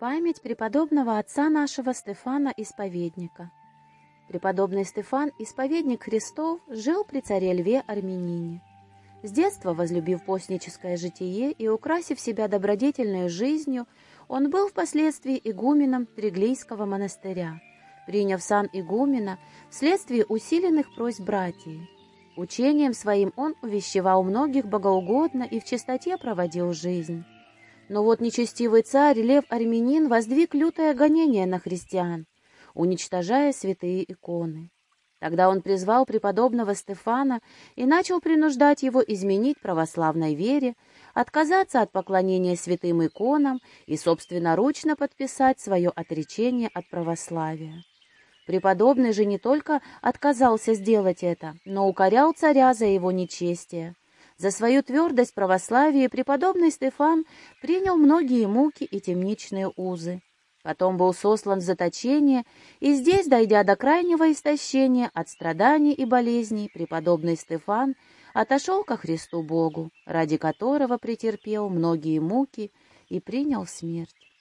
Память преподобного отца нашего Стефана Исповедника. Преподобный Стефан, исповедник Христов, жил при царе Льве Армянине. С детства, возлюбив постническое житие и украсив себя добродетельной жизнью, он был впоследствии игуменом Триглийского монастыря, приняв сан игумена вследствие усиленных просьб братьев. Учением своим он увещевал многих богоугодно и в чистоте проводил жизнь. Но вот нечестивый царь Лев Армянин воздвиг лютое гонение на христиан, уничтожая святые иконы. Тогда он призвал преподобного Стефана и начал принуждать его изменить православной вере, отказаться от поклонения святым иконам и собственноручно подписать свое отречение от православия. Преподобный же не только отказался сделать это, но укорял царя за его нечестие. За свою твердость православия преподобный Стефан принял многие муки и темничные узы. Потом был сослан в заточение, и здесь, дойдя до крайнего истощения от страданий и болезней, преподобный Стефан отошел ко Христу Богу, ради которого претерпел многие муки и принял смерть.